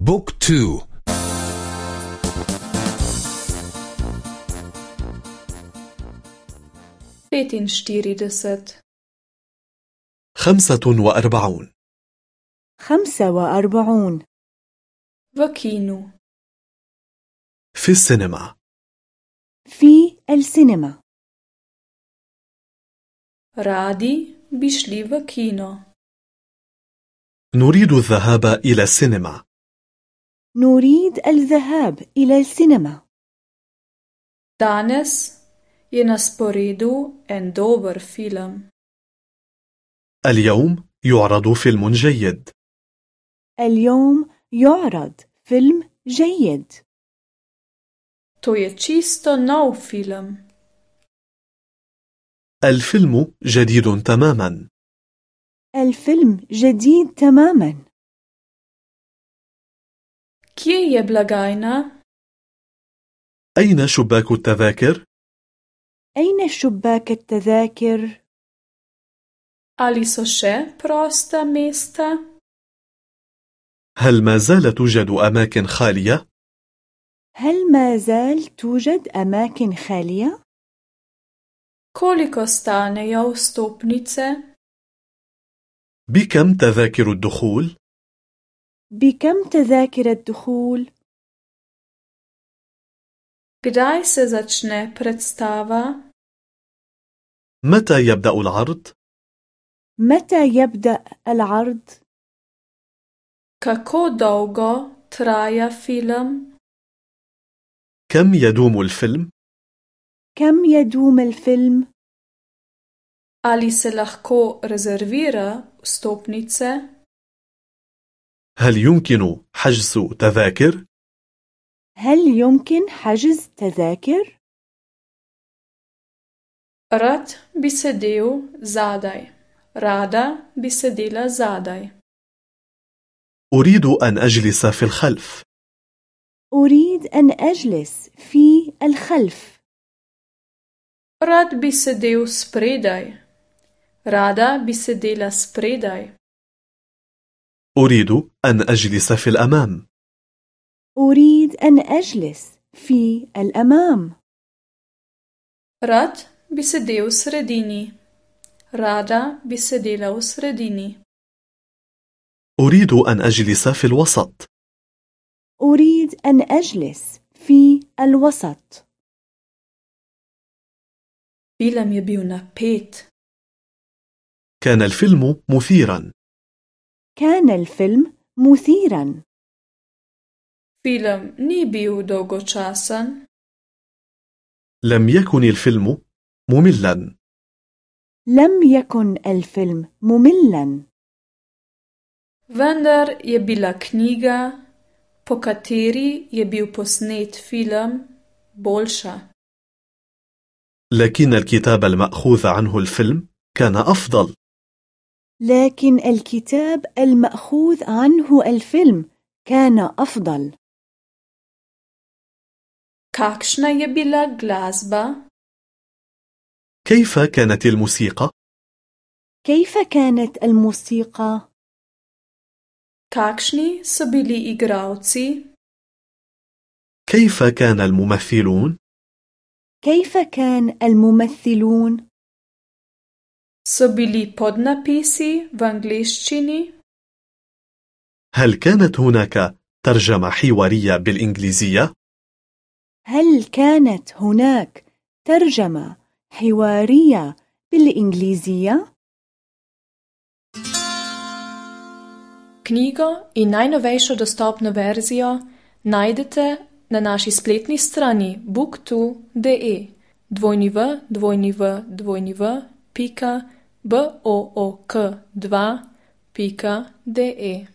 Book two. Petinštirideset خمسة وأربعون. خمسة وأربعون. V kinu في السينما. في السينما. Radi bi šli v kino نريد الذهاب إلى السينما. نريد الذهاب إلى السينما. Danes je na sporedu en dober film. اليوم يعرض فيلم جيد. اليوم يعرض فيلم جيد. To je čisto nov film. الفيلم جديد تماما. الفيلم جديد تماما. Kje je blagajna? أين شباك التذاكر؟ أين شباك التذاكر؟ Ali so še prosta mesta? هل ما زال توجد أماكن خالية؟ هل ما زال توجد أماكن خالية؟ Koliko stanejo vstopnice? بكم تذاكر الدخول؟ بكم تذاكر الدخول؟ Kdaj se začne predstava? متى يبدأ العرض؟ متى يبدأ العرض؟ Kako dolgo traja film? كم يدوم الفيلم؟ كم يدوم الفيلم؟ Ali se lahko rezervira vstopnice? هل يمكن حجز تذاكر؟ هل يمكن حجز تذاكر؟ رات بسديو زاداي رادا بسديلا زاداي أريد أن أجلس في الخلف. أريد أن أجلس في الخلف. Rad bi sedel spredaj Rada bi sedela spredaj أريد أن أجلس في الأمام أريد أن أجلس في الأمام. Rad bi sedel v sredini. Rada bi sedela v sredini. أريد أن أجلس في الوسط أريد أن أجلس في الوسط. Je bil napet. كان الفيلم مثيرا كان الفيلم مثيرا. Film ni bil dolgočasen. لم يكن الفيلم مملا لم يكن الفيلم مملا. Vendar je bila knjiga, po kateri je bil posnet film, boljša. لكن الكتاب المأخوذ عنه الفيلم كان أفضل لكن الكتاب المأخوذ عنه الفيلم كان أفضل. Kakšna je bila glasba? كيف كانت الموسيقى؟ كيف كانت الموسيقى؟ Kakšni so bili igravci? كيف كان الممثلون؟ كيف كان الممثلون؟ So bili podnapisi v angleščini? هل كانت هناك ترجمة حوارية بالإنجليزية؟ هل كانت هناك ترجمة حوارية بالإنجليزية؟ Knjigo in najnovejšo dostopno verzijo najdete na naši spletni strani book2.de www.book2.de